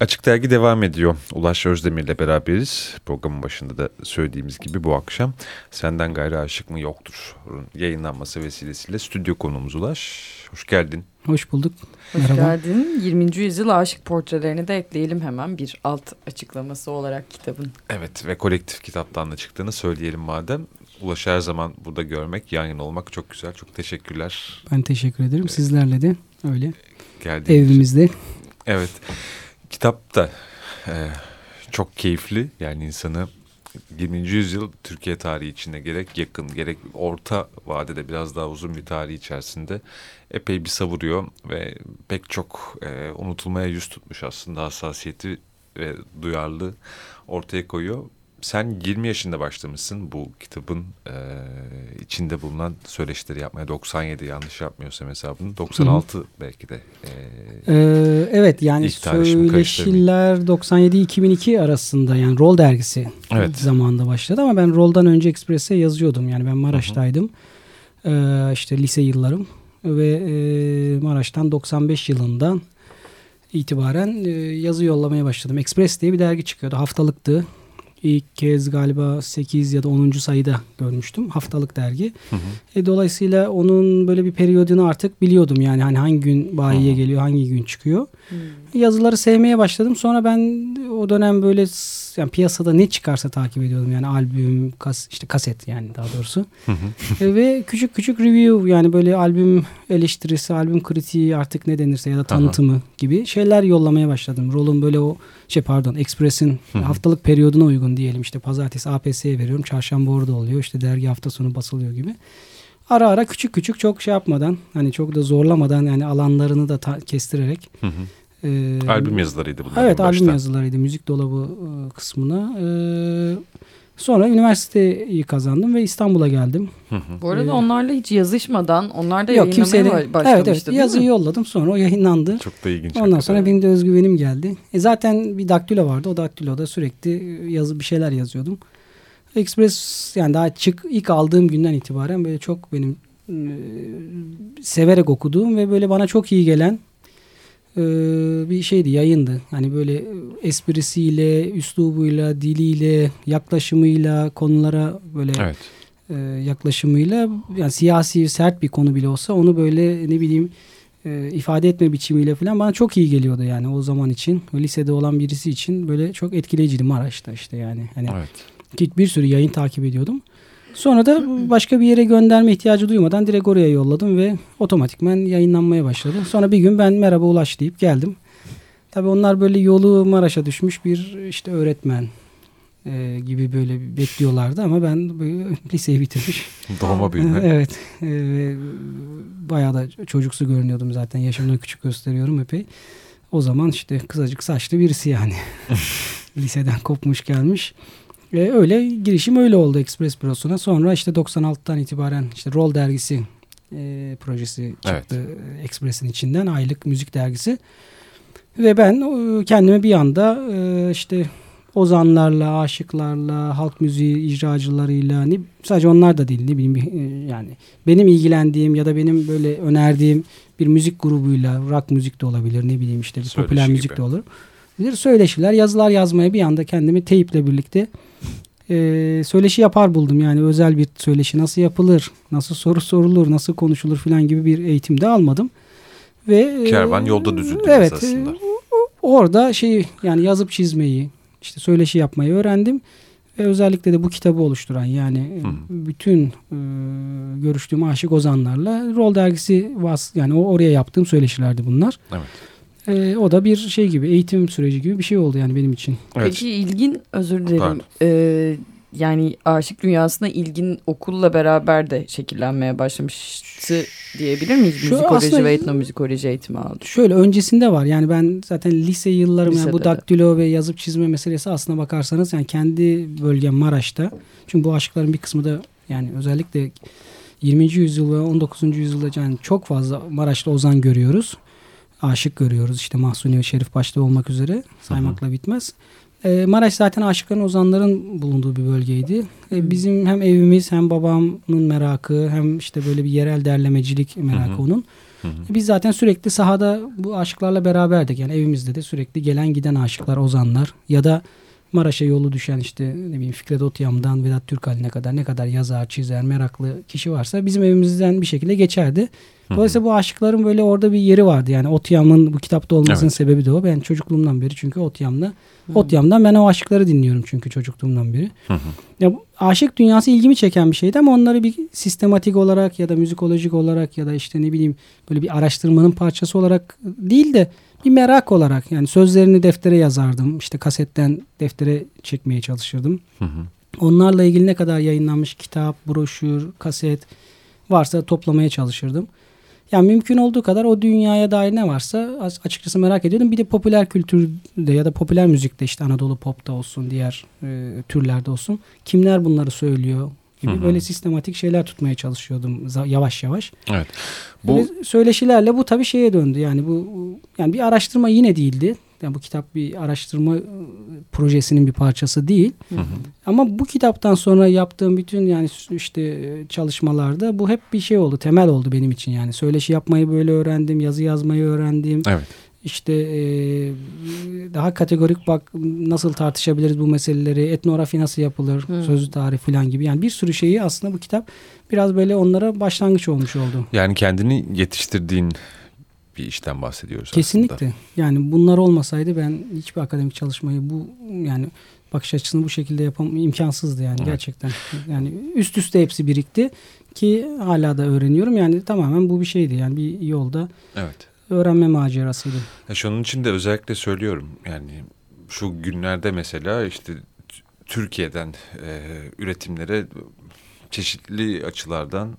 Açık Dergi devam ediyor. Ulaş Özdemir ile beraberiz. Programın başında da söylediğimiz gibi bu akşam Senden Gayrı Aşık mı Yoktur yayınlanması vesilesiyle stüdyo konuğumuz Ulaş. Hoş geldin. Hoş bulduk. Hoş Merhaba. geldin. 20. yüzyıl aşık portrelerini de ekleyelim hemen bir alt açıklaması olarak kitabın. Evet ve kolektif kitaptan da çıktığını söyleyelim madem. Ulaş her zaman burada görmek, yan yana olmak çok güzel. Çok teşekkürler. Ben teşekkür ederim. Sizlerle de öyle. Geldiğiniz Evimizde. Için. Evet. Kitap da e, çok keyifli. Yani insanı 20. yüzyıl Türkiye tarihi içinde gerek yakın gerek orta vadede biraz daha uzun bir tarih içerisinde epey bir savuruyor ve pek çok e, unutulmaya yüz tutmuş aslında hassasiyeti ve duyarlı ortaya koyuyor sen 20 yaşında başlamışsın bu kitabın e, içinde bulunan söyleşileri yapmaya. 97 yanlış yapmıyorsam hesabını. 96 Hı. belki de. E, ee, evet yani söyleşiler 97-2002 arasında yani Rol dergisi evet. zamanında başladı ama ben Rol'dan önce Express'e yazıyordum. Yani ben Maraş'taydım. Hı hı. İşte lise yıllarım ve e, Maraş'tan 95 yılından itibaren e, yazı yollamaya başladım. Express diye bir dergi çıkıyordu. Haftalıktı ilk kez galiba 8 ya da 10. sayıda görmüştüm. Haftalık dergi. Hı hı. E, dolayısıyla onun böyle bir periyodunu artık biliyordum. Yani hani hangi gün bayiye hı. geliyor, hangi gün çıkıyor. Hı. Yazıları sevmeye başladım. Sonra ben o dönem böyle yani piyasada ne çıkarsa takip ediyordum. Yani albüm, kas, işte kaset yani daha doğrusu. e, ve küçük küçük review yani böyle albüm eleştirisi, albüm kritiği artık ne denirse ya da tanıtımı Aha. gibi şeyler yollamaya başladım. Rolun böyle o şey pardon Express'in haftalık periyoduna uygun diyelim işte pazartesi APS'ye veriyorum. Çarşamba orada oluyor. işte dergi hafta sonu basılıyor gibi. Ara ara küçük küçük çok şey yapmadan hani çok da zorlamadan yani alanlarını da kestirerek hı hı. Ee, albüm yazılarıydı bunlar. Evet başta. albüm yazılarıydı müzik dolabı e, kısmına. Ee, sonra üniversiteyi kazandım ve İstanbul'a geldim. Bu arada ee, onlarla hiç yazışmadan onlar da yok, yayınlamaya kimseyle, başlamıştı Evet evet yazıyı mi? yolladım sonra o yayınlandı. Çok da ilginç. Ondan sonra benim de özgüvenim geldi. E zaten bir daktilo vardı o daktiloda sürekli yazı bir şeyler yazıyordum. Express yani daha çık ilk aldığım günden itibaren böyle çok benim e, severek okuduğum ve böyle bana çok iyi gelen e, bir şeydi, yayındı. Hani böyle esprisiyle, üslubuyla, diliyle, yaklaşımıyla, konulara böyle evet. e, yaklaşımıyla yani siyasi sert bir konu bile olsa onu böyle ne bileyim e, ifade etme biçimiyle falan bana çok iyi geliyordu yani o zaman için. Lisede olan birisi için böyle çok etkileyiciydi Maraş'ta işte yani. Hani evet. bir sürü yayın takip ediyordum. Sonra da başka bir yere gönderme ihtiyacı duymadan direkt oraya yolladım ve otomatikmen yayınlanmaya başladı. Sonra bir gün ben merhaba Ulaş deyip geldim. Tabii onlar böyle yolu Maraş'a düşmüş bir işte öğretmen e, gibi böyle bekliyorlardı ama ben böyle liseyi bitirmiş. Doğma büyüme. evet. E, bayağı da çocuksu görünüyordum zaten. Yaşımdan küçük gösteriyorum epey. O zaman işte kısacık saçlı birisi yani. Liseden kopmuş gelmiş. E, öyle girişim öyle oldu Express Bürosu'na. Sonra işte 96'tan itibaren işte Roll dergisi e, projesi çıktı evet. Express'in içinden aylık müzik dergisi. Ve ben e, kendimi bir anda e, işte ozanlarla, aşıklarla, halk müziği icracılarıyla ne, sadece onlar da değil ne bileyim e, yani benim ilgilendiğim ya da benim böyle önerdiğim bir müzik grubuyla rock müzik de olabilir ne bileyim işte bir popüler müzik gibi. de olur. Söyleşiler, yazılar yazmaya bir anda kendimi teyiple birlikte e, söyleşi yapar buldum. Yani özel bir söyleşi nasıl yapılır, nasıl soru sorulur, nasıl konuşulur falan gibi bir eğitim de almadım. Ve e, Kervan yolda düzüldü evet, aslında. E, orada şey yani yazıp çizmeyi, işte söyleşi yapmayı öğrendim. Ve özellikle de bu kitabı oluşturan yani Hı. bütün e, görüştüğüm aşık ozanlarla Rol dergisi vas yani o oraya yaptığım söyleşilerdi bunlar. Evet. E, o da bir şey gibi eğitim süreci gibi bir şey oldu yani benim için. Evet. Peki ilgin özür dilerim. Ee, yani aşık dünyasına ilgin okulla beraber de şekillenmeye başlamıştı diyebilir miyiz? Şu Müzikoloji ve etnomüzikoloji eğitimi aldı. Şöyle öncesinde var yani ben zaten lise yıllarım yani bu daktilo ve yazıp çizme meselesi aslına bakarsanız yani kendi bölgem Maraş'ta. Çünkü bu aşıkların bir kısmı da yani özellikle 20. yüzyıl ve 19. yüzyılda yani çok fazla Maraş'ta ozan görüyoruz aşık görüyoruz. İşte Mahsuni ve Şerif başta olmak üzere saymakla bitmez. E, Maraş zaten aşıkların ozanların bulunduğu bir bölgeydi. E, bizim hem evimiz hem babamın merakı hem işte böyle bir yerel derlemecilik merakı Hı-hı. onun. Hı. Biz zaten sürekli sahada bu aşıklarla beraberdik. Yani evimizde de sürekli gelen giden aşıklar, ozanlar ya da Maraş'a yolu düşen işte ne bileyim Fikret Otyam'dan Vedat Türkal'ine kadar ne kadar yazar, çizer, meraklı kişi varsa bizim evimizden bir şekilde geçerdi. Dolayısıyla bu aşıkların böyle orada bir yeri vardı. Yani Otyam'ın bu kitapta olmasının evet. sebebi de o. Ben çocukluğumdan beri çünkü Otyam'da Otyam'dan ben o aşıkları dinliyorum çünkü çocukluğumdan beri. Ya aşık dünyası ilgimi çeken bir şeydi ama onları bir sistematik olarak ya da müzikolojik olarak ya da işte ne bileyim böyle bir araştırmanın parçası olarak değil de bir merak olarak yani sözlerini deftere yazardım. İşte kasetten deftere çekmeye çalışırdım. Hı hı. Onlarla ilgili ne kadar yayınlanmış kitap, broşür, kaset varsa toplamaya çalışırdım. Yani mümkün olduğu kadar o dünyaya dair ne varsa açıkçası merak ediyordum. Bir de popüler kültürde ya da popüler müzikte işte Anadolu popta olsun, diğer e, türlerde olsun. Kimler bunları söylüyor gibi Hı-hı. böyle sistematik şeyler tutmaya çalışıyordum yavaş yavaş. Evet. Bu böyle söyleşilerle bu tabii şeye döndü. Yani bu yani bir araştırma yine değildi. Yani bu kitap bir araştırma projesinin bir parçası değil. Hı hı. Ama bu kitaptan sonra yaptığım bütün yani işte çalışmalarda bu hep bir şey oldu. Temel oldu benim için yani. Söyleşi yapmayı böyle öğrendim. Yazı yazmayı öğrendim. Evet. İşte e, daha kategorik bak nasıl tartışabiliriz bu meseleleri, etnografi nasıl yapılır, hmm. sözlü tarih falan gibi. Yani bir sürü şeyi aslında bu kitap biraz böyle onlara başlangıç olmuş oldu. Yani kendini yetiştirdiğin bir işten bahsediyoruz Kesinlikle. aslında. Yani bunlar olmasaydı ben hiçbir akademik çalışmayı bu yani bakış açısını bu şekilde yapam imkansızdı yani evet. gerçekten. Yani üst üste hepsi birikti ki hala da öğreniyorum. Yani tamamen bu bir şeydi. Yani bir yolda evet. Öğrenme macerasıydı. Ya şunun için de özellikle söylüyorum. Yani şu günlerde mesela işte Türkiye'den e, üretimlere çeşitli açılardan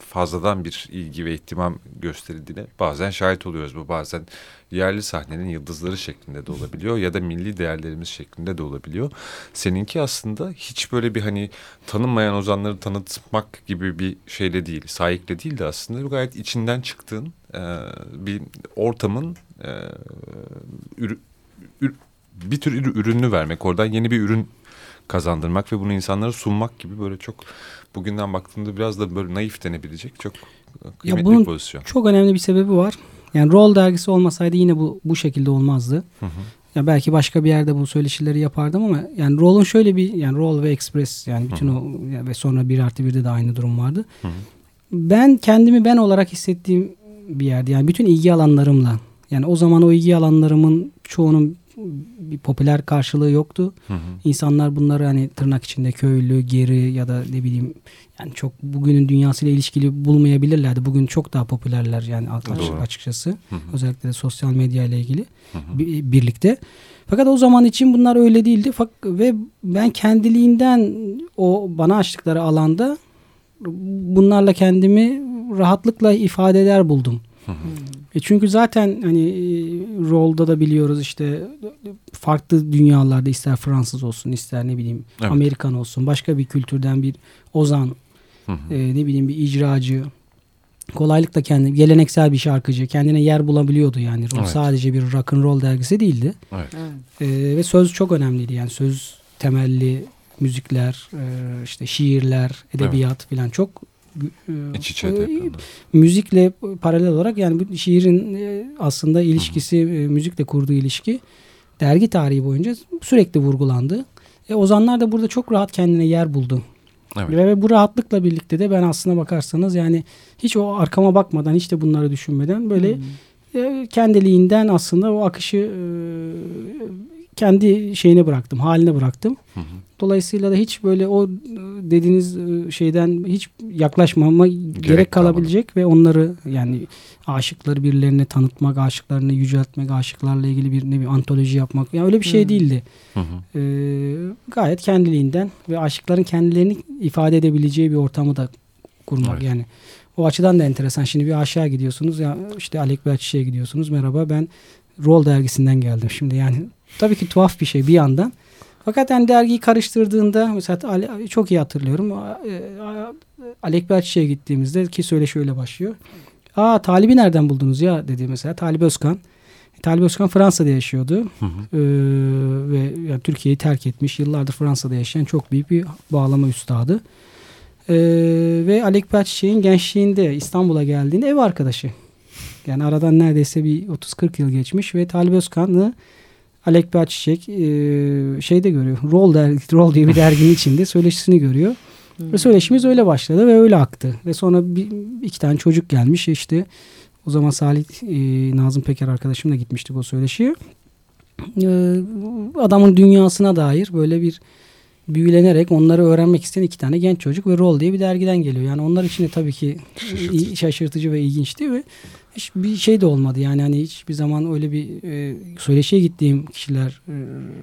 fazladan bir ilgi ve ihtimam gösterildiğine bazen şahit oluyoruz. Bu bazen yerli sahnenin yıldızları şeklinde de olabiliyor ya da milli değerlerimiz şeklinde de olabiliyor. Seninki aslında hiç böyle bir hani tanınmayan ozanları tanıtmak gibi bir şeyle değil, sahikle değil de aslında gayet içinden çıktığın e, bir ortamın e, ür, bir tür ürününü vermek, oradan yeni bir ürün kazandırmak ve bunu insanlara sunmak gibi böyle çok bugünden baktığımda biraz da böyle naif denebilecek çok kıymetli ya bunun bir pozisyon. Çok önemli bir sebebi var. Yani Roll dergisi olmasaydı yine bu bu şekilde olmazdı. Hı hı. Ya belki başka bir yerde bu söyleşileri yapardım ama yani Roll'un şöyle bir yani Roll ve Express yani bütün hı hı. o ve sonra bir artı birde de aynı durum vardı. Hı hı. Ben kendimi ben olarak hissettiğim bir yerde yani bütün ilgi alanlarımla yani o zaman o ilgi alanlarımın çoğunun bir popüler karşılığı yoktu. Hı hı. İnsanlar bunları hani tırnak içinde köylü, geri ya da ne bileyim yani çok bugünün dünyasıyla ilişkili bulmayabilirlerdi. Bugün çok daha popülerler yani Doğru. açıkçası. Hı hı. Özellikle de sosyal medya ile ilgili hı hı. birlikte. Fakat o zaman için bunlar öyle değildi. Ve ben kendiliğinden o bana açtıkları alanda bunlarla kendimi rahatlıkla ifade eder buldum. Hı hı. E çünkü zaten hani e, rolda da biliyoruz işte farklı dünyalarda ister Fransız olsun ister ne bileyim evet. Amerikan olsun başka bir kültürden bir ozan hı hı. E, ne bileyim bir icracı kolaylıkla kendi geleneksel bir şarkıcı kendine yer bulabiliyordu yani. Rol evet. sadece bir rock and roll dergisi değildi. Evet. E, ve söz çok önemliydi yani söz temelli müzikler, e, işte şiirler, edebiyat evet. falan çok İç içe e, müzikle paralel olarak yani bu şiirin e, aslında ilişkisi e, müzikle kurduğu ilişki dergi tarihi boyunca sürekli vurgulandı. E, Ozanlar da burada çok rahat kendine yer buldu. Evet. Ve bu rahatlıkla birlikte de ben aslına bakarsanız yani hiç o arkama bakmadan hiç de bunları düşünmeden böyle hmm. kendiliğinden aslında o akışı kendi şeyine bıraktım, haline bıraktım. Hı hı. Dolayısıyla da hiç böyle o dediğiniz e, şeyden hiç yaklaşmama gerek, gerek kalabilecek ve onları yani aşıkları birilerine tanıtmak, aşıklarını yüceltmek, aşıklarla ilgili bir ne bir antoloji yapmak. Yani öyle bir şey hı. değildi. Hı hı. Ee, gayet kendiliğinden ve aşıkların kendilerini ifade edebileceği bir ortamı da kurmak evet. yani. O açıdan da enteresan. Şimdi bir aşağı gidiyorsunuz ya işte Alek Belçişe'ye gidiyorsunuz. Merhaba ben Roll dergisinden geldim. Şimdi yani tabii ki tuhaf bir şey bir yandan. Fakat yani dergiyi karıştırdığında mesela çok iyi hatırlıyorum. E, Alek Belçişe'ye gittiğimizde ki söyle şöyle başlıyor. Aa Talib'i nereden buldunuz ya dedi mesela Talip Özkan. Talip Özkan Fransa'da yaşıyordu. Hı hı. Ee, ve yani Türkiye'yi terk etmiş. Yıllardır Fransa'da yaşayan çok büyük bir bağlama üstadı. Ee, ve Alek Belçişek'in gençliğinde İstanbul'a geldiğinde ev arkadaşı. Yani aradan neredeyse bir 30-40 yıl geçmiş ve Talip Özkan'ı Alek Bahçiçek e, şeyde görüyor. Roll, der, Roll diye bir derginin içinde söyleşisini görüyor. Hmm. Ve söyleşimiz öyle başladı ve öyle aktı. Ve sonra bir, iki tane çocuk gelmiş işte o zaman Salih e, Nazım Peker arkadaşımla gitmiştik o söyleşiye. E, adamın dünyasına dair böyle bir büyülenerek onları öğrenmek isteyen iki tane genç çocuk ve Roll diye bir dergiden geliyor. Yani onlar için de tabii ki şaşırtıcı, şaşırtıcı ve ilginçti ve hiç bir şey de olmadı. Yani hani hiçbir zaman öyle bir e, söyleşiye gittiğim kişiler e,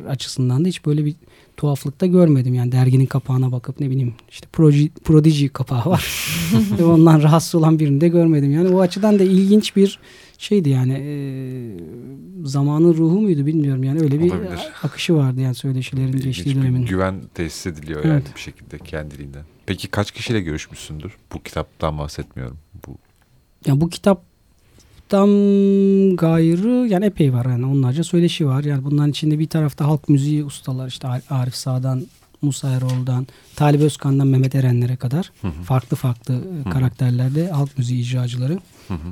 açısından da hiç böyle bir tuhaflıkta görmedim. Yani derginin kapağına bakıp ne bileyim işte Prodigy, Prodigy kapağı var. ve ondan rahatsız olan birini de görmedim. Yani o açıdan da ilginç bir şeydi yani e, zamanın ruhu muydu bilmiyorum yani öyle bir Olabilir. akışı vardı yani söyleşilerin İlginç geçtiği dönemin. güven tesis ediliyor evet. yani bir şekilde kendiliğinden. Peki kaç kişiyle görüşmüşsündür? Bu kitaptan bahsetmiyorum. Bu ya bu kitaptan gayrı yani epey var yani onlarca söyleşi var. Yani bunların içinde bir tarafta halk müziği ustalar işte Arif Sağ'dan Musa Erol'dan, Talip Özkan'dan Mehmet Erenler'e kadar hı hı. farklı farklı hı hı. karakterlerde halk müziği icracıları. Hı hı.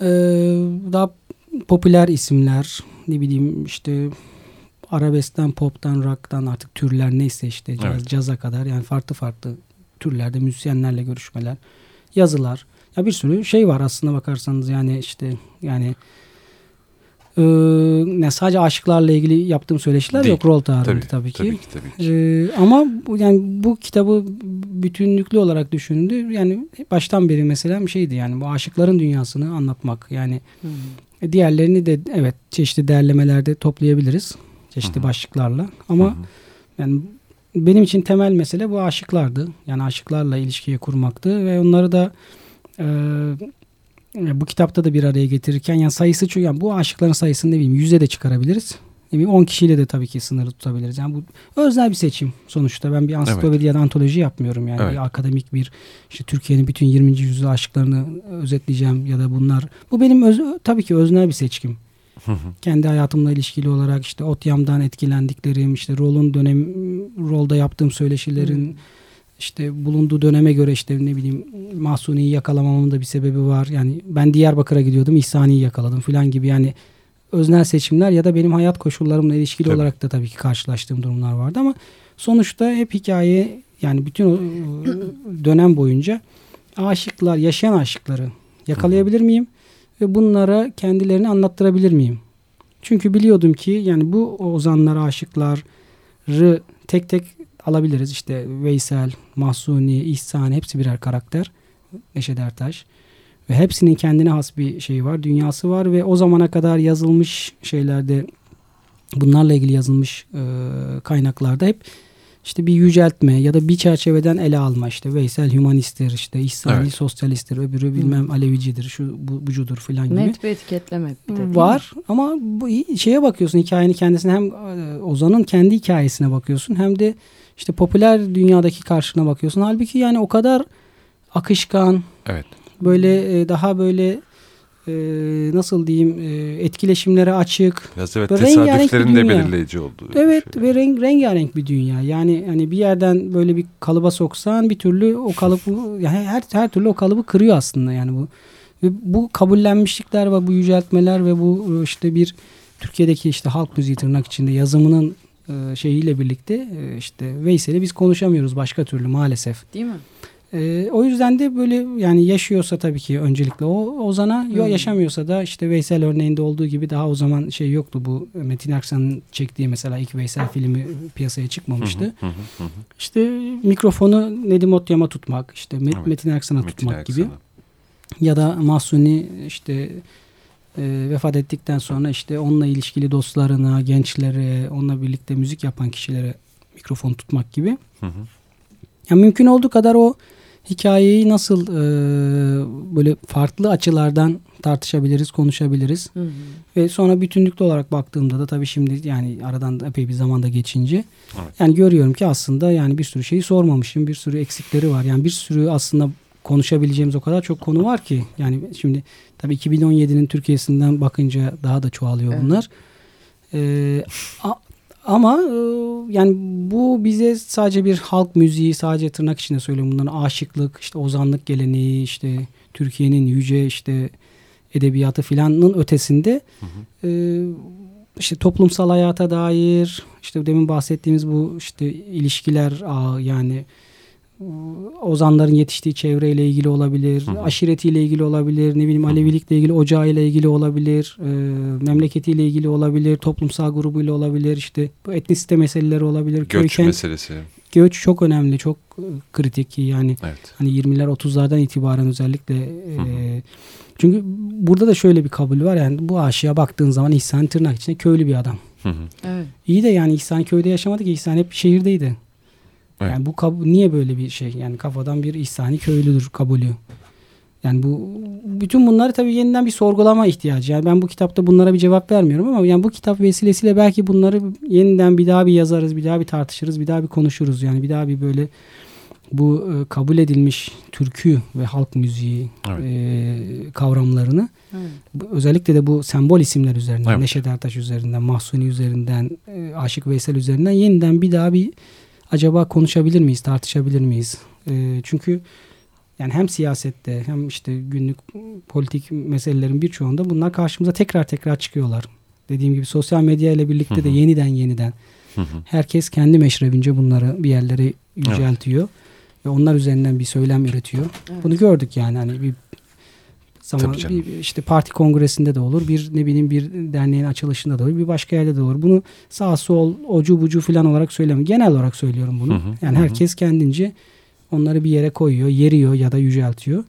Ee, daha popüler isimler ne bileyim işte arabeskten, poptan, rock'tan artık türler neyse işte caz, evet. caza kadar yani farklı farklı türlerde müzisyenlerle görüşmeler, yazılar. Ya bir sürü şey var aslında bakarsanız yani işte yani ee, ne sadece aşıklarla ilgili yaptığım söyleşiler Değil. yok rol tarihinde tabii, tabii ki. Tabii ki, tabii ki. Ee, ama bu, yani bu kitabı bütünlüklü olarak düşündü. Yani baştan beri mesela bir şeydi yani bu aşıkların dünyasını anlatmak. Yani hmm. diğerlerini de evet çeşitli derlemelerde toplayabiliriz. Çeşitli hmm. başlıklarla. Ama hmm. yani benim için temel mesele bu aşıklardı. Yani aşıklarla ilişkiyi kurmaktı ve onları da e, bu kitapta da bir araya getirirken yani sayısı çok yani bu aşıkların sayısını ne bileyim yüze de çıkarabiliriz. Ne bileyim 10 kişiyle de tabii ki sınırı tutabiliriz. Yani bu özel bir seçim sonuçta. Ben bir ansiklopedi evet. ya da antoloji yapmıyorum. Yani evet. bir akademik bir işte Türkiye'nin bütün 20. yüzyıl aşıklarını özetleyeceğim ya da bunlar. Bu benim öz, tabii ki öznel bir seçkim. Kendi hayatımla ilişkili olarak işte Otyam'dan etkilendiklerim, işte rolun dönem rolda yaptığım söyleşilerin işte bulunduğu döneme göre işte ne bileyim Mahsuni'yi yakalamamın da bir sebebi var. Yani ben Diyarbakır'a gidiyordum İhsani'yi yakaladım falan gibi yani öznel seçimler ya da benim hayat koşullarımla ilişkili tabii. olarak da tabii ki karşılaştığım durumlar vardı ama sonuçta hep hikaye yani bütün o dönem boyunca aşıklar, yaşayan aşıkları yakalayabilir miyim? Ve bunlara kendilerini anlattırabilir miyim? Çünkü biliyordum ki yani bu ozanlar, aşıkları tek tek alabiliriz. İşte Veysel, Mahsuni, İhsan hepsi birer karakter. Neşet Ertaş. Ve hepsinin kendine has bir şeyi var, dünyası var ve o zamana kadar yazılmış şeylerde bunlarla ilgili yazılmış e, kaynaklarda hep işte bir yüceltme ya da bir çerçeveden ele alma işte Veysel hümanisttir işte İhsani evet. sosyalisttir öbürü bilmem. Alevicidir şu bu, bucudur falan gibi. Net bir etiketleme. Bir de, var ama bu şeye bakıyorsun hikayenin kendisine hem e, Ozan'ın kendi hikayesine bakıyorsun hem de işte popüler dünyadaki karşına bakıyorsun. Halbuki yani o kadar akışkan. Evet. Böyle e, daha böyle e, nasıl diyeyim e, etkileşimlere açık. Biraz evet tesadüflerin de belirleyici olduğu. Evet şey. ve renk, rengarenk bir dünya. Yani hani bir yerden böyle bir kalıba soksan bir türlü o kalıbı yani her her türlü o kalıbı kırıyor aslında yani bu. Ve bu kabullenmişlikler ve bu yüceltmeler ve bu işte bir Türkiye'deki işte halk müziği tırnak içinde yazımının e, şeyiyle birlikte e, işte Veysel'i biz konuşamıyoruz başka türlü maalesef. Değil mi? E, o yüzden de böyle yani yaşıyorsa tabii ki öncelikle o Ozan'a hmm. yaşamıyorsa da işte Veysel örneğinde olduğu gibi daha o zaman şey yoktu bu Metin Aksan'ın çektiği mesela ilk Veysel filmi piyasaya çıkmamıştı. işte mikrofonu Nedim Otyam'a tutmak işte evet. Metin Aksan'a tutmak Metin gibi ya da Mahsuni işte e, vefat ettikten sonra işte onunla ilişkili dostlarına, gençlere, onunla birlikte müzik yapan kişilere mikrofon tutmak gibi. Hı hı. Yani mümkün olduğu kadar o hikayeyi nasıl e, böyle farklı açılardan tartışabiliriz, konuşabiliriz. Hı hı. Ve sonra bütünlüklü olarak baktığımda da tabii şimdi yani aradan epey bir zamanda geçince evet. yani görüyorum ki aslında yani bir sürü şeyi sormamışım. Bir sürü eksikleri var. Yani bir sürü aslında konuşabileceğimiz o kadar çok konu var ki. Yani şimdi tabii 2017'nin Türkiye'sinden bakınca daha da çoğalıyor bunlar. Evet. Ee, ama e, yani bu bize sadece bir halk müziği sadece tırnak içinde söylüyorum bunların aşıklık işte ozanlık geleneği işte Türkiye'nin yüce işte edebiyatı filanın ötesinde hı hı. E, işte toplumsal hayata dair işte demin bahsettiğimiz bu işte ilişkiler ağı yani ozanların yetiştiği çevreyle ilgili olabilir, hı hı. aşiretiyle ilgili olabilir, ne bileyim Alevilikle ilgili, ocağıyla ilgili olabilir, e, memleketiyle ilgili olabilir, toplumsal grubuyla olabilir, işte bu etnisite meseleleri olabilir. Göç Köyken, meselesi. Göç çok önemli, çok kritik yani evet. hani 20'ler 30'lardan itibaren özellikle e, çünkü burada da şöyle bir kabul var yani bu aşıya baktığın zaman İhsan tırnak içinde köylü bir adam. Hı hı. Evet. İyi de yani İhsan köyde yaşamadı ki İhsan hep şehirdeydi. Evet. Yani bu kab- niye böyle bir şey? Yani kafadan bir İhsani köylüdür kabulü. Yani bu bütün bunları tabii yeniden bir sorgulama ihtiyacı. Yani ben bu kitapta bunlara bir cevap vermiyorum ama yani bu kitap vesilesiyle belki bunları yeniden bir daha bir yazarız, bir daha bir tartışırız, bir daha bir konuşuruz. Yani bir daha bir böyle bu e, kabul edilmiş türkü ve halk müziği evet. e, kavramlarını evet. özellikle de bu sembol isimler üzerinden, evet. Neşet Ertaş üzerinden, Mahsuni üzerinden, e, Aşık Veysel üzerinden yeniden bir daha bir acaba konuşabilir miyiz, tartışabilir miyiz? E, çünkü yani hem siyasette hem işte günlük politik meselelerin birçoğunda bunlar karşımıza tekrar tekrar çıkıyorlar. Dediğim gibi sosyal medya ile birlikte de yeniden yeniden herkes kendi meşrebince bunları bir yerlere yüceltiyor. Evet. Ve onlar üzerinden bir söylem üretiyor. Evet. Bunu gördük yani hani bir zaman bir işte parti kongresinde de olur. Bir ne bileyim bir derneğin açılışında da olur. Bir başka yerde de olur. Bunu sağ sol ocu bucu falan olarak söylemiyorum. Genel olarak söylüyorum bunu. Hı hı, yani hı. herkes kendince onları bir yere koyuyor, yeriyor ya da yüceltiyor.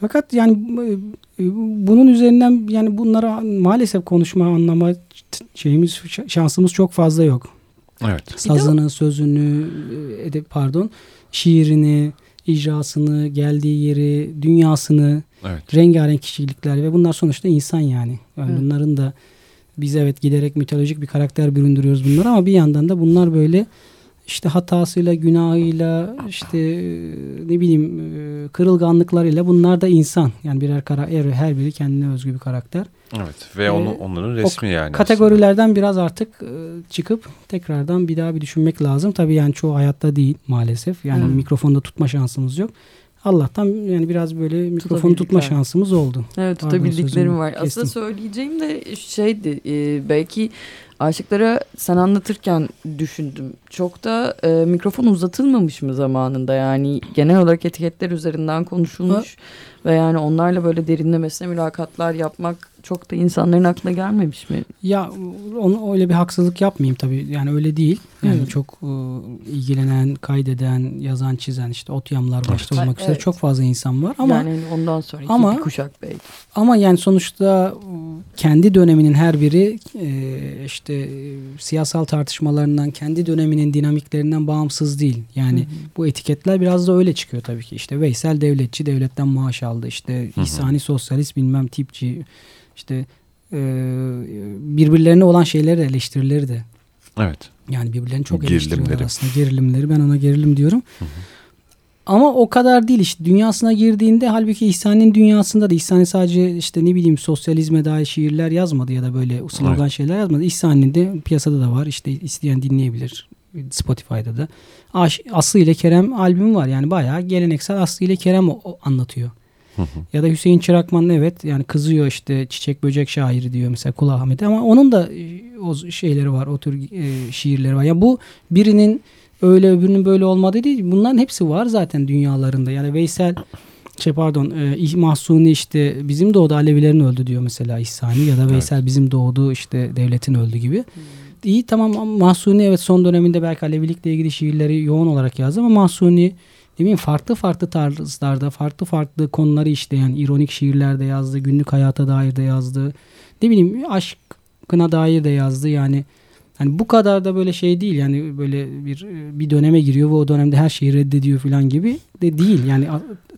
Fakat yani e, bunun üzerinden yani bunlara maalesef konuşma, anlama şeyimiz şansımız çok fazla yok. Evet. Sazını, sözünü, e, edep pardon, şiirini, icrasını, geldiği yeri, dünyasını, evet. rengarenk kişilikler ve bunlar sonuçta insan yani. yani evet. Bunların da biz evet giderek mitolojik bir karakter büründürüyoruz bunlar ama bir yandan da bunlar böyle işte hatasıyla, günahıyla, işte ne bileyim e, kırılganlıklarıyla bunlar da insan. Yani birer karakter, her biri kendine özgü bir karakter. Evet ve onu, onların resmi yani. Kategorilerden aslında. biraz artık e, çıkıp tekrardan bir daha bir düşünmek lazım. Tabii yani çoğu hayatta değil maalesef. Yani hmm. mikrofonda tutma şansımız yok. Allah'tan yani biraz böyle mikrofonu tutma şansımız oldu. Evet tutabildiklerim var. Kestim. Aslında söyleyeceğim de şeydi e, belki aşıklara sen anlatırken düşündüm. Çok da e, mikrofon uzatılmamış mı zamanında yani genel olarak etiketler üzerinden konuşulmuş ha. ve yani onlarla böyle derinlemesine mülakatlar yapmak çok da insanların aklına gelmemiş mi? Ya onu öyle bir haksızlık yapmayayım tabii. Yani öyle değil. Yani hmm. çok e, ilgilenen, kaydeden, yazan, çizen işte Otyamlar başta olmak üzere evet. çok fazla insan var ama yani ondan sonra ama, bir kuşak belki. Ama yani sonuçta kendi döneminin her biri e, işte siyasal tartışmalarından, kendi döneminin dinamiklerinden bağımsız değil. Yani hı bu etiketler biraz da öyle çıkıyor tabii ki. İşte Veysel devletçi, devletten maaş aldı. İşte hı İhsani sosyalist bilmem tipçi işte e, birbirlerine olan şeyleri eleştirileri de. Evet. Yani birbirlerini çok eleştiriyorlar aslında. Gerilimleri. Ben ona gerilim diyorum. Hı hı. Ama o kadar değil işte dünyasına girdiğinde halbuki İhsan'ın dünyasında da İhsan'ın sadece işte ne bileyim sosyalizme dair şiirler yazmadı ya da böyle slogan evet. şeyler yazmadı. İhsan'ın de piyasada da var işte isteyen dinleyebilir Spotify'da da. Aslı ile Kerem albümü var yani bayağı geleneksel Aslı ile Kerem anlatıyor ya da Hüseyin Çırakman evet yani kızıyor işte çiçek böcek şairi diyor mesela Kul Ahmet ama onun da e, o şeyleri var o tür e, şiirleri var. Yani bu birinin öyle öbürünün böyle olmadığı değil. Bunların hepsi var zaten dünyalarında. Yani Veysel şey pardon e, Mahsuni işte bizim doğdu Alevilerin öldü diyor mesela İhsani ya da Veysel evet. bizim doğdu işte devletin öldü gibi. Hmm. İyi tamam Mahsuni evet son döneminde belki Alevilikle ilgili şiirleri yoğun olarak yazdı ama Mahsuni Demin farklı farklı tarzlarda, farklı farklı konuları işleyen ironik şiirlerde yazdı, günlük hayata dair de yazdı. Ne bileyim aşkına dair de yazdı yani. Hani bu kadar da böyle şey değil yani böyle bir bir döneme giriyor ve o dönemde her şeyi reddediyor falan gibi de değil. Yani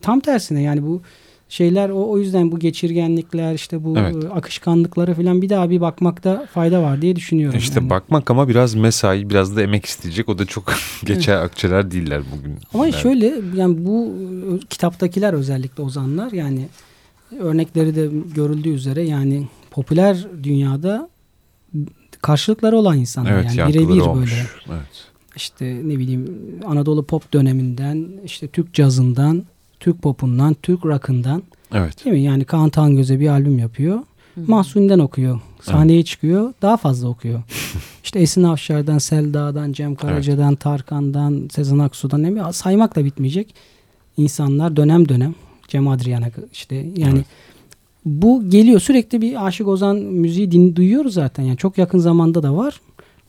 tam tersine yani bu şeyler o, o yüzden bu geçirgenlikler işte bu evet. akışkanlıkları falan bir daha bir bakmakta fayda var diye düşünüyorum. İşte yani. bakmak ama biraz mesai biraz da emek isteyecek o da çok geçer akçeler değiller bugün. Ama yani. şöyle yani bu kitaptakiler özellikle ozanlar yani örnekleri de görüldüğü üzere yani popüler dünyada karşılıkları olan insanlar evet, yani birebir böyle. Evet. İşte ne bileyim Anadolu pop döneminden işte Türk cazından Türk popundan, Türk rock'ından Evet. Değil mi? Yani Kaan Tangöz'e bir albüm yapıyor. Mahsuni'den okuyor. Sahneye evet. çıkıyor. Daha fazla okuyor. İşte Esin Avşar'dan, Selda'dan, Cem Karaca'dan, evet. Tarkan'dan, Sezen Aksu'dan ne saymak da bitmeyecek insanlar dönem dönem Cem Adrian'a işte yani evet. Bu geliyor sürekli bir Aşık Ozan müziği din, duyuyoruz zaten yani çok yakın zamanda da var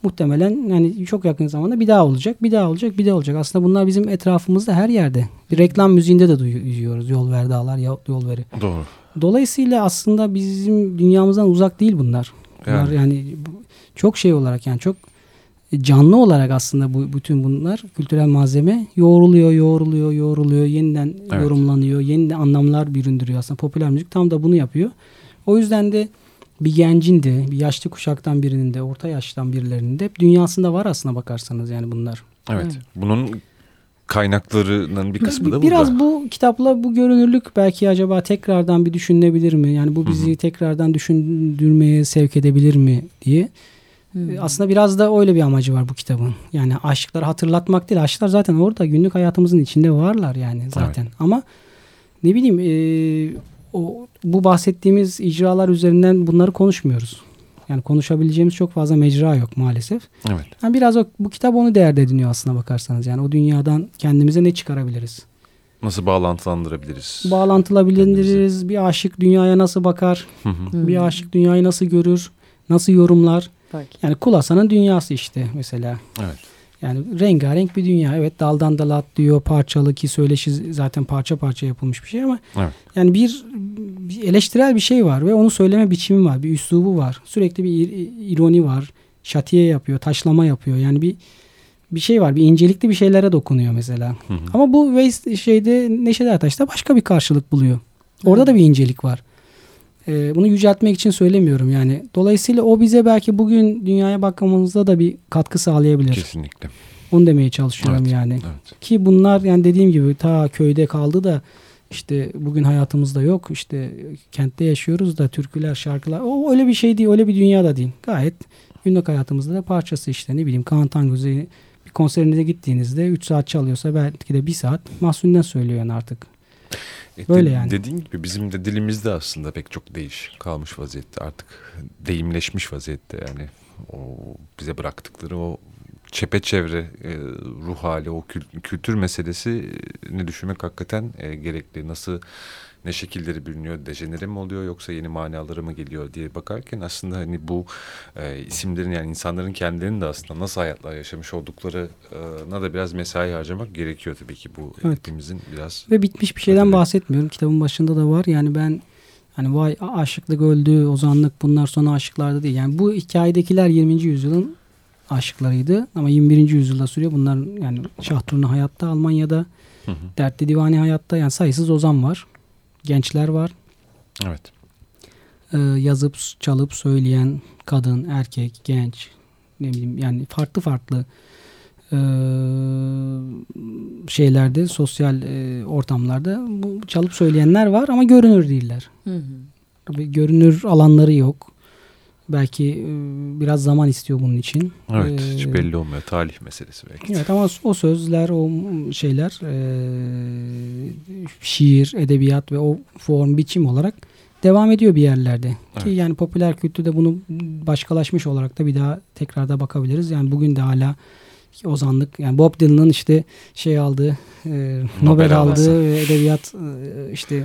muhtemelen yani çok yakın zamanda bir daha olacak, bir daha olacak, bir daha olacak. Aslında bunlar bizim etrafımızda her yerde. Bir reklam müziğinde de duyuyoruz. Yol ver dağlar, yol veri. Doğru. Dolayısıyla aslında bizim dünyamızdan uzak değil bunlar. Bunlar yani, yani çok şey olarak yani çok canlı olarak aslında bu bütün bunlar kültürel malzeme yoğruluyor, yoğruluyor, yoğruluyor, yeniden evet. yorumlanıyor, yeniden anlamlar büründürüyor aslında. Popüler müzik tam da bunu yapıyor. O yüzden de bir gencin de, bir yaşlı kuşaktan birinin de, orta yaştan birilerinin de dünyasında var aslında bakarsanız yani bunlar. Evet. Hmm. Bunun kaynaklarının bir kısmı da burada. Biraz bu kitapla bu görünürlük belki acaba tekrardan bir düşünülebilir mi? Yani bu bizi Hı-hı. tekrardan düşündürmeye sevk edebilir mi diye. Hmm. Aslında biraz da öyle bir amacı var bu kitabın. Yani aşkları hatırlatmak değil. Aşklar zaten orada günlük hayatımızın içinde varlar yani zaten. Evet. Ama ne bileyim e, o bu bahsettiğimiz icralar üzerinden bunları konuşmuyoruz. Yani konuşabileceğimiz çok fazla mecra yok maalesef. Evet. Yani biraz o, bu kitap onu değerli ediniyor aslına bakarsanız. Yani o dünyadan kendimize ne çıkarabiliriz? Nasıl bağlantılandırabiliriz? Bağlantılandırabiliriz. Bir aşık dünyaya nasıl bakar? Bir aşık dünyayı nasıl görür? Nasıl yorumlar? Belki. Yani Kulasa'nın dünyası işte mesela. Evet. Yani rengarenk bir dünya. Evet daldan dala atlıyor parçalı ki söyleşi zaten parça parça yapılmış bir şey ama evet. yani bir, bir eleştirel bir şey var ve onu söyleme biçimi var. Bir üslubu var. Sürekli bir ironi var. Şatiye yapıyor, taşlama yapıyor. Yani bir bir şey var. Bir incelikli bir şeylere dokunuyor mesela. Hı hı. Ama bu şeyde Neşet Ertaş'ta başka bir karşılık buluyor. Orada hı. da bir incelik var. Ee, bunu yüceltmek için söylemiyorum yani. Dolayısıyla o bize belki bugün dünyaya bakmamızda da bir katkı sağlayabilir. Kesinlikle. Onu demeye çalışıyorum evet, yani. Evet. Ki bunlar yani dediğim gibi ta köyde kaldı da işte bugün hayatımızda yok. İşte kentte yaşıyoruz da türküler, şarkılar. O öyle bir şey değil, öyle bir dünya da değil. Gayet günlük hayatımızda da parçası işte ne bileyim Kaan Tangöz'ü bir konserine gittiğinizde 3 saat çalıyorsa belki de 1 saat Mahsuni'den söylüyor yani artık. E, Böyle yani. Dediğin gibi bizim de dilimizde aslında pek çok değiş kalmış vaziyette. Artık deyimleşmiş vaziyette yani. O bize bıraktıkları o çepeçevre e, ruh hali o kültür meselesi ne düşünmek hakikaten e, gerekli. Nasıl ne şekilleri bürünüyor, dejenere mi oluyor yoksa yeni manaları mı geliyor diye bakarken aslında hani bu e, isimlerin yani insanların kendilerinin de aslında nasıl hayatlar yaşamış olduklarına da biraz mesai harcamak gerekiyor tabii ki bu evet. hepimizin biraz. Ve bitmiş bir şeyden bahsetmiyorum. Kitabın başında da var. Yani ben hani vay aşıklık öldü, ozanlık bunlar sonra aşıklarda değil. Yani bu hikayedekiler 20. yüzyılın aşıklarıydı ama 21. yüzyılda sürüyor. Bunlar yani Şahturna hayatta Almanya'da, hı hı. Dertli Divani hayatta yani sayısız ozan var gençler var. Evet. Ee, yazıp çalıp söyleyen kadın, erkek, genç ne bileyim yani farklı farklı e, şeylerde sosyal e, ortamlarda bu çalıp söyleyenler var ama görünür değiller. Hı hı. görünür alanları yok. Belki e, biraz zaman istiyor bunun için. Evet ee, hiç belli olmuyor. Talih meselesi belki. Evet ama o sözler, o şeyler e, şiir, edebiyat ve o form, biçim olarak devam ediyor bir yerlerde. Evet. Ki yani popüler kültürde bunu başkalaşmış olarak da bir daha tekrarda bakabiliriz. Yani bugün de hala ozanlık yani Bob Dylan'ın işte şey aldığı e, Nobel, Nobel aldığı ve edebiyat e, işte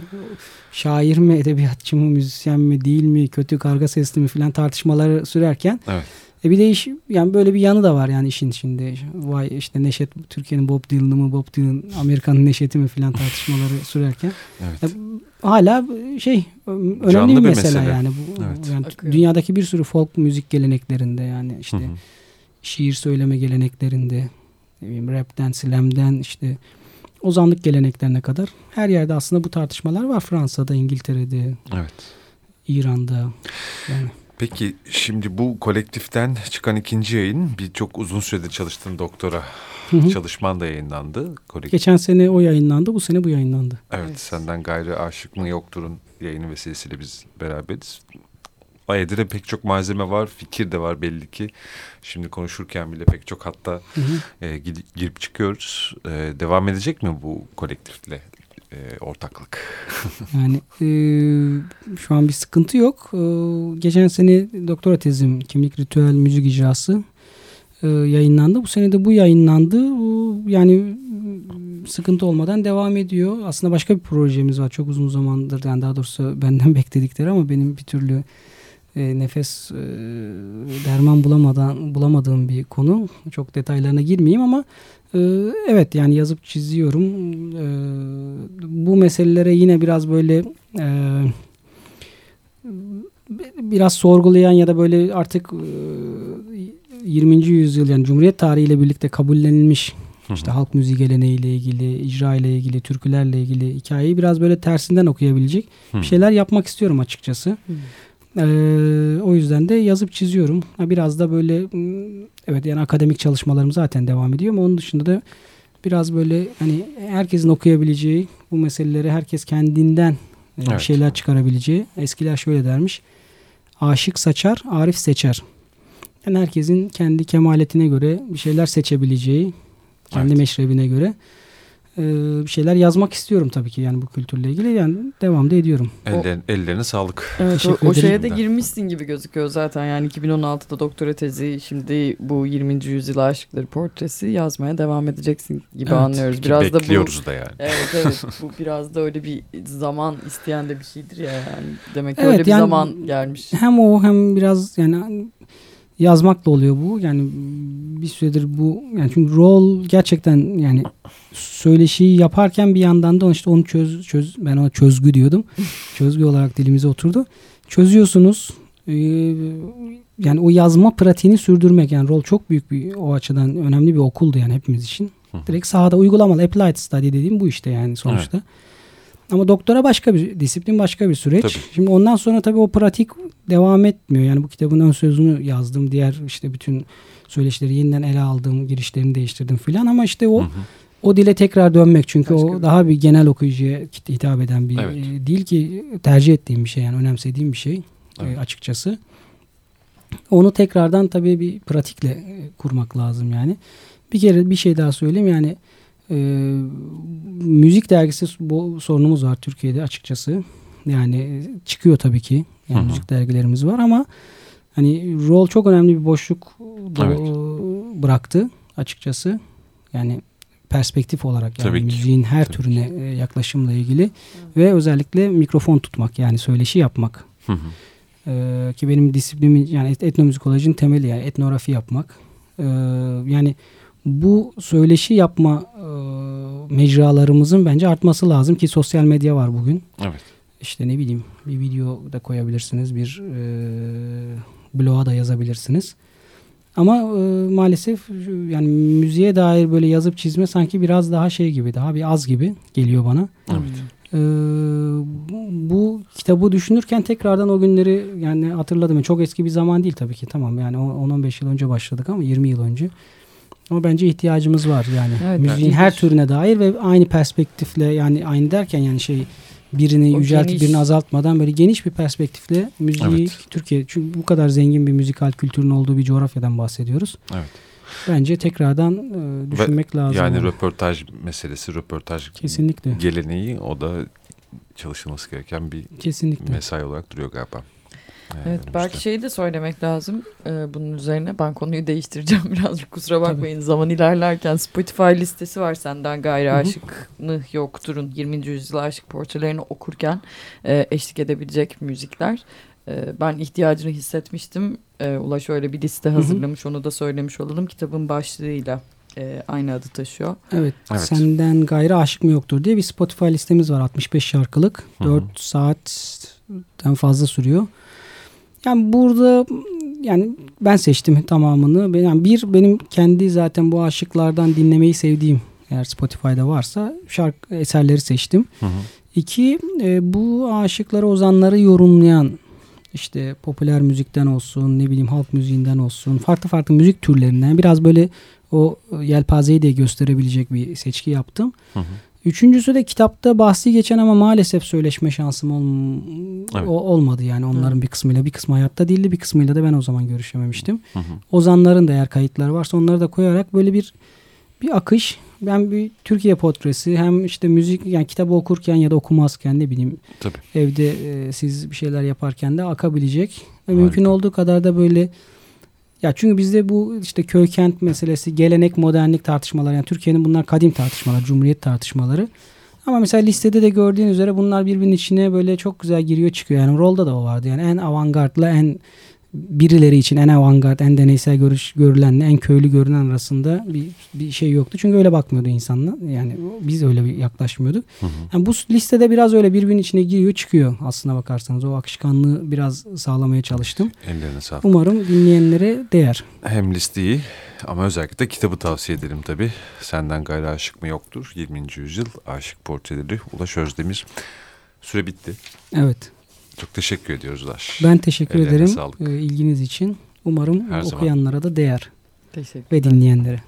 şair mi edebiyatçı mı müzisyen mi değil mi kötü karga sesli mi filan tartışmaları sürerken evet. E bir de iş yani böyle bir yanı da var yani işin içinde. Vay işte Neşet Türkiye'nin Bob Dylan'ı mı Bob Dylan Amerika'nın Neşet'i mi filan tartışmaları sürerken. Evet. E, hala şey önemli Canlı bir mesele, mesele yani bu evet. yani dünyadaki bir sürü folk müzik geleneklerinde yani işte hı hı şiir söyleme geleneklerinde, rapten, slam'den işte ozanlık geleneklerine kadar her yerde aslında bu tartışmalar var. Fransa'da, İngiltere'de, evet. İran'da. Yani. Peki şimdi bu kolektiften çıkan ikinci yayın bir çok uzun süredir çalıştığın doktora hı hı. çalışman da yayınlandı. Kolektif. Geçen sene o yayınlandı, bu sene bu yayınlandı. Evet, evet. senden gayrı aşık mı yokturun yayını vesilesiyle biz beraberiz. Ayedire pek çok malzeme var, fikir de var belli ki. Şimdi konuşurken bile pek çok hatta hı hı. E, girip çıkıyoruz. E, devam edecek mi bu kolektifle e, ortaklık. yani e, şu an bir sıkıntı yok. E, geçen sene doktora tezim kimlik ritüel müzik icrası e, yayınlandı. Bu sene de bu yayınlandı. E, yani sıkıntı olmadan devam ediyor. Aslında başka bir projemiz var. Çok uzun zamandır yani daha doğrusu benden bekledikleri ama benim bir türlü e, nefes e, derman bulamadan bulamadığım bir konu. Çok detaylarına girmeyeyim ama e, evet yani yazıp çiziyorum. E, bu meselelere yine biraz böyle e, biraz sorgulayan ya da böyle artık e, 20. yüzyıl yani Cumhuriyet tarihiyle birlikte kabullenilmiş işte halk müziği geleneğiyle ilgili, icra ile ilgili, türkülerle ilgili hikayeyi biraz böyle tersinden okuyabilecek bir şeyler yapmak istiyorum açıkçası. Ee, o yüzden de yazıp çiziyorum. Biraz da böyle evet yani akademik çalışmalarım zaten devam ediyor ama onun dışında da biraz böyle hani herkesin okuyabileceği bu meseleleri herkes kendinden evet. şeyler çıkarabileceği. Eskiler şöyle dermiş. Aşık saçar, arif seçer. Yani herkesin kendi kemaletine göre bir şeyler seçebileceği, kendi evet. meşrebine göre e, bir şeyler yazmak istiyorum tabii ki yani bu kültürle ilgili yani devam da ediyorum. Eller, o, ellerine sağlık. Evet, o, o şeye de girmişsin gibi gözüküyor zaten yani 2016'da doktora tezi şimdi bu 20. yüzyıl aşıkları portresi yazmaya devam edeceksin gibi evet. anlıyoruz. Biraz bekliyoruz da, bu, da yani. Evet evet bu biraz da öyle bir zaman isteyen de bir şeydir ya yani demek ki evet, öyle bir yani, zaman gelmiş. Hem o hem biraz yani yazmakla oluyor bu. Yani bir süredir bu yani çünkü rol gerçekten yani söyleşiyi yaparken bir yandan da işte onu çöz çöz ben ona çözgü diyordum. çözgü olarak dilimize oturdu. Çözüyorsunuz. Ee, yani o yazma pratiğini sürdürmek yani rol çok büyük bir o açıdan önemli bir okuldu yani hepimiz için. Direkt sahada uygulamalı applied study dediğim bu işte yani sonuçta. Evet. Ama doktora başka bir disiplin başka bir süreç. Tabii. Şimdi ondan sonra tabii o pratik devam etmiyor. Yani bu kitabın ön sözünü yazdım. Diğer işte bütün söyleşileri yeniden ele aldım. Girişlerini değiştirdim filan ama işte o hı hı. o dile tekrar dönmek çünkü başka o bir. daha bir genel okuyucuya hitap eden bir evet. e, değil ki tercih ettiğim bir şey yani önemsediğim bir şey e, evet. e, açıkçası. Onu tekrardan tabii bir pratikle e, kurmak lazım yani. Bir kere bir şey daha söyleyeyim yani e, müzik dergisi bu sorunumuz var Türkiye'de açıkçası. Yani çıkıyor tabii ki. Yani Hı-hı. müzik dergilerimiz var ama hani rol çok önemli bir boşluk evet. bıraktı açıkçası. Yani perspektif olarak yani Tabii müziğin her Tabii türüne ki. yaklaşımla ilgili Hı. ve özellikle mikrofon tutmak yani söyleşi yapmak. Hı hı. Ee, ki benim disiplinim yani etnomüzikolojinin temeli yani etnografi yapmak. Ee, yani bu söyleşi yapma e, mecralarımızın bence artması lazım ki sosyal medya var bugün. Evet. İşte ne bileyim bir video da koyabilirsiniz, bir e, bloğa da yazabilirsiniz. Ama e, maalesef yani müziğe dair böyle yazıp çizme sanki biraz daha şey gibi, daha bir az gibi geliyor bana. Evet. Ee, bu kitabı düşünürken tekrardan o günleri yani hatırladım. Çok eski bir zaman değil tabii ki tamam yani 10-15 yıl önce başladık ama 20 yıl önce. Ama bence ihtiyacımız var yani. Evet, Müziğin her türüne dair ve aynı perspektifle yani aynı derken yani şey birini o yüceltip geniş. birini azaltmadan böyle geniş bir perspektifle müziği evet. Türkiye çünkü bu kadar zengin bir müzikal kültürün olduğu bir coğrafyadan bahsediyoruz. Evet. Bence tekrardan e, düşünmek Ve lazım. Yani röportaj meselesi, röportaj Kesinlikle. geleneği o da çalışılması gereken bir Kesinlikle. mesai olarak duruyor galiba. Evet, belki şeyi de söylemek lazım ee, bunun üzerine. Ben konuyu değiştireceğim birazcık kusura bakmayın. Tabii. Zaman ilerlerken Spotify listesi var senden gayri aşık mı yokturun 20. yüzyıl aşık portrelerini okurken e, eşlik edebilecek müzikler. E, ben ihtiyacını hissetmiştim. E, Ulaş öyle bir liste hazırlamış onu da söylemiş olalım kitabın başlığıyla. E, aynı adı taşıyor. Evet, evet. Senden gayrı aşık mı yoktur diye bir Spotify listemiz var 65 şarkılık. Hı hı. 4 saatten fazla sürüyor. Yani burada yani ben seçtim tamamını. Yani bir benim kendi zaten bu aşıklardan dinlemeyi sevdiğim eğer Spotify'da varsa şarkı eserleri seçtim. Hı hı. İki e, bu aşıkları ozanları yorumlayan işte popüler müzikten olsun ne bileyim halk müziğinden olsun farklı farklı müzik türlerinden biraz böyle o yelpazeyi de gösterebilecek bir seçki yaptım. Hı hı. Üçüncüsü de kitapta bahsi geçen ama maalesef söyleşme şansım ol, evet. o, olmadı yani onların hı. bir kısmıyla. Bir kısmı hayatta değildi bir kısmıyla da ben o zaman görüşememiştim. Hı hı. Ozanların da eğer kayıtları varsa onları da koyarak böyle bir bir akış Ben bir Türkiye portresi hem işte müzik yani kitabı okurken ya da okumazken ne bileyim Tabii. evde e, siz bir şeyler yaparken de akabilecek. Ve mümkün olduğu kadar da böyle ya çünkü bizde bu işte köy kent meselesi, gelenek, modernlik tartışmaları yani Türkiye'nin bunlar kadim tartışmalar, cumhuriyet tartışmaları. Ama mesela listede de gördüğün üzere bunlar birbirinin içine böyle çok güzel giriyor çıkıyor. Yani rolda da o vardı. Yani en avantgardla en birileri için en avantgard, en deneysel görüş görülenle en köylü görünen arasında bir, bir şey yoktu. Çünkü öyle bakmıyordu insanlar. Yani biz öyle bir yaklaşmıyorduk. Hı hı. Yani bu listede biraz öyle birbirinin içine giriyor çıkıyor aslına bakarsanız. O akışkanlığı biraz sağlamaya çalıştım. Ellerine sağlık. Umarım dinleyenlere değer. Hem listeyi ama özellikle de kitabı tavsiye ederim tabii. Senden gayrı aşık mı yoktur? 20. yüzyıl aşık portreleri Ulaş Özdemir. Süre bitti. Evet. Çok teşekkür ediyoruz Ulaş. Ben teşekkür Ellerine ederim sağlık. ilginiz için. Umarım Her okuyanlara zaman. da değer. Teşekkür Ve dinleyenlere.